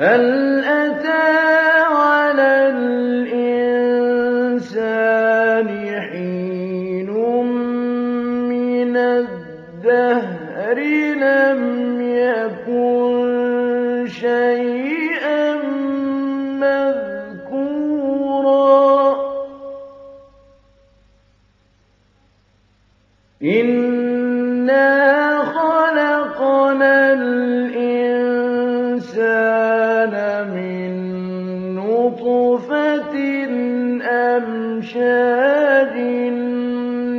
هل أتى على الإنسان حين من الدهر لم يكن شيئا مذكورا؟ إِنَّا شَادٍ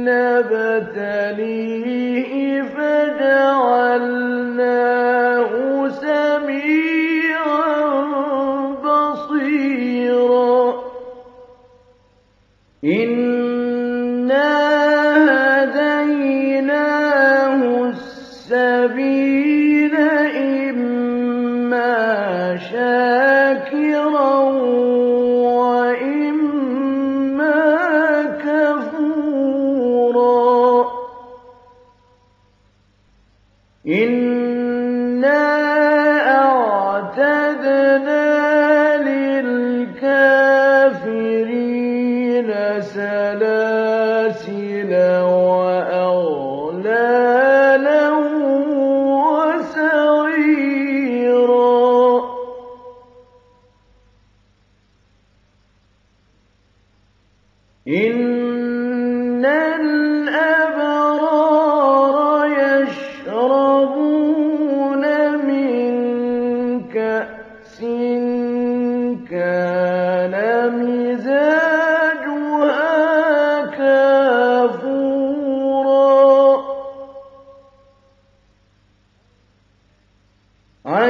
نَّبْتَلِيهِ إِنَّا أَعْتَدْنَا لِلْكَافِرِينَ وَأَغْلَالًا إن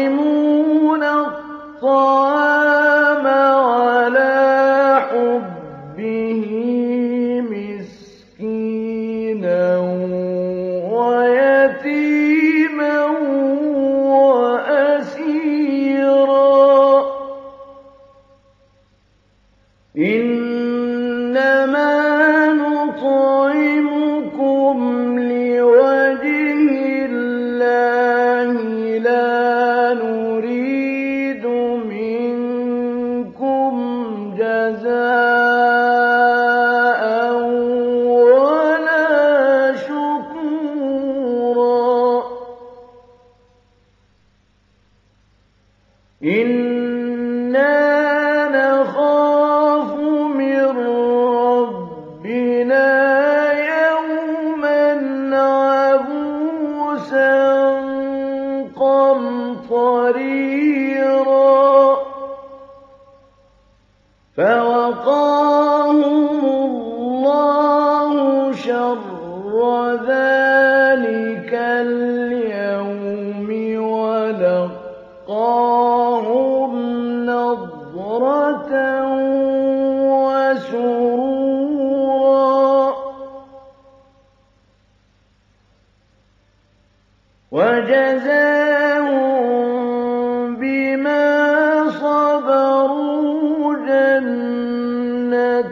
يطعمون الطعام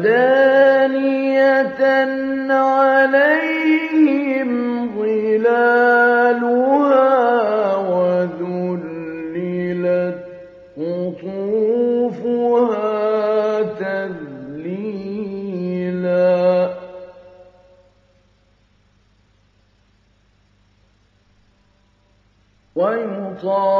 ودانية عليهم ظلالها وذللت قطوفها تذليلا. ويطاف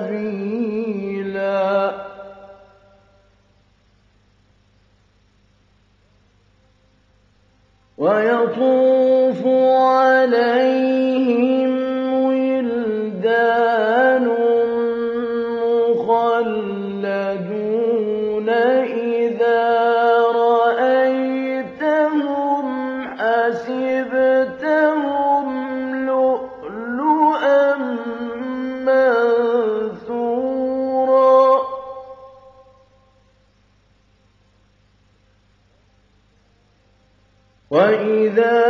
وإذا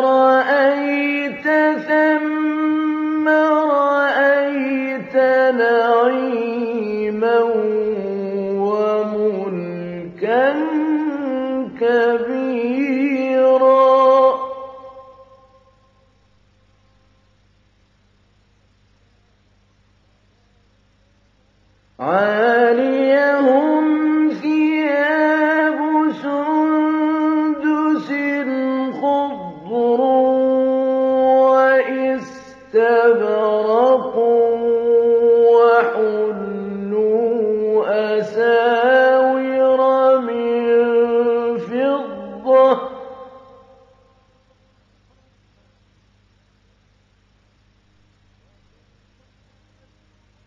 رأيت ثم رأيت نعيما كبيرا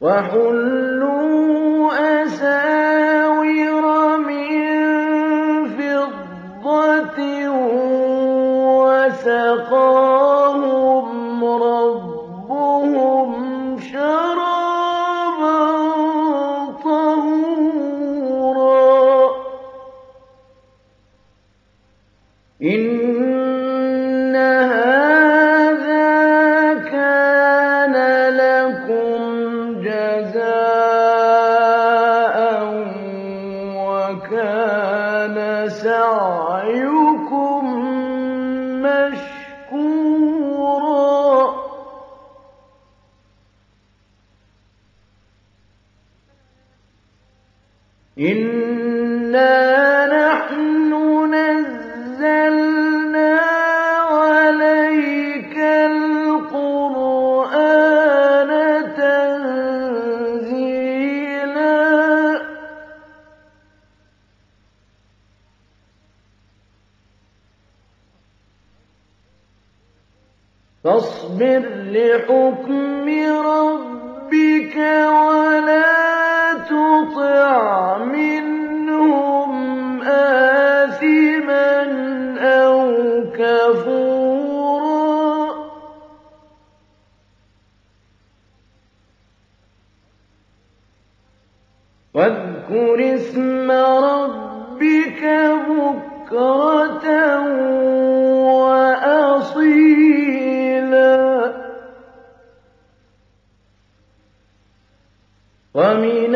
وحلوا أساور من فضة وسقاهم ربهم شرابا طهورا. إنا نحن نزلنا عليك القرآن تنزيلا فاصبر لحكم ربك ولا تطع منهم آثما أو كفورا. واذكر اسم ربك بكرة وأصيلا. ومن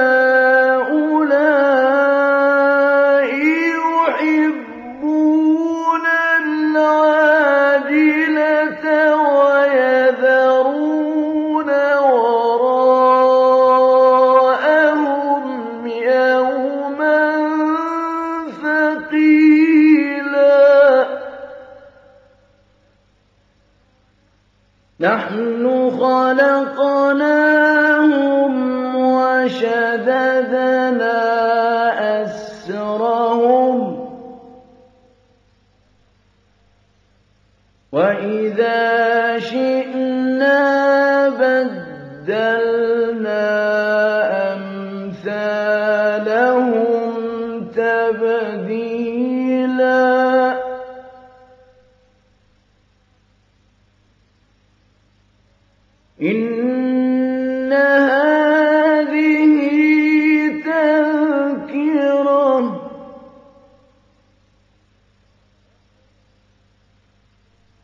نَحْنُ خَلَقْنَاهُمْ وَشَدَدْنَا أَسْرَهُمْ ۖ. وَإِذَا شِئْنَا بَدَّلْنَا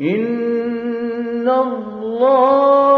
إِنَّ اللَّهَ